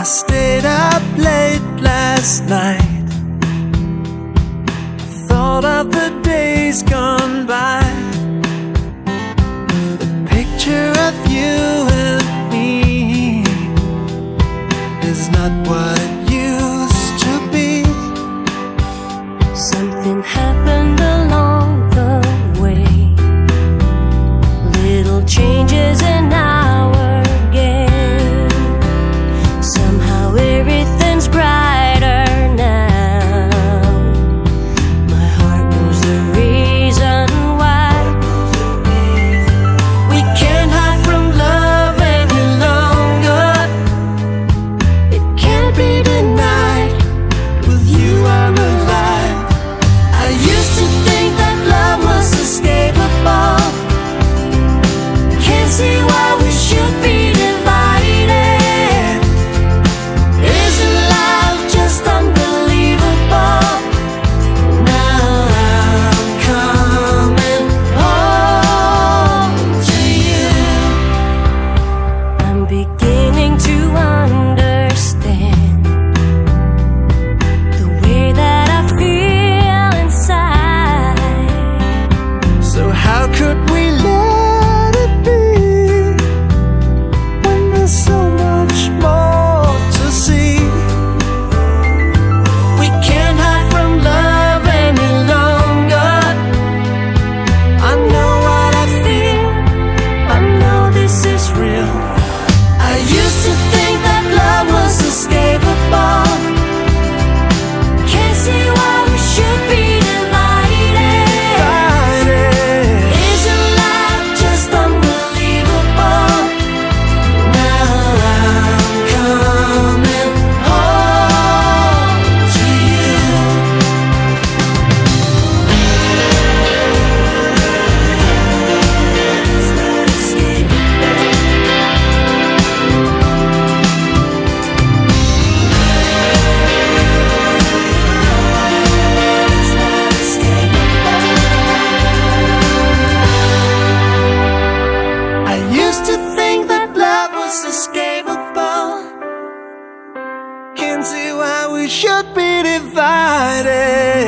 I stayed up late last night. Thought of the days gone by. The picture of you and me is not what it used to be. Something happened along the way. Little changes big should be divided.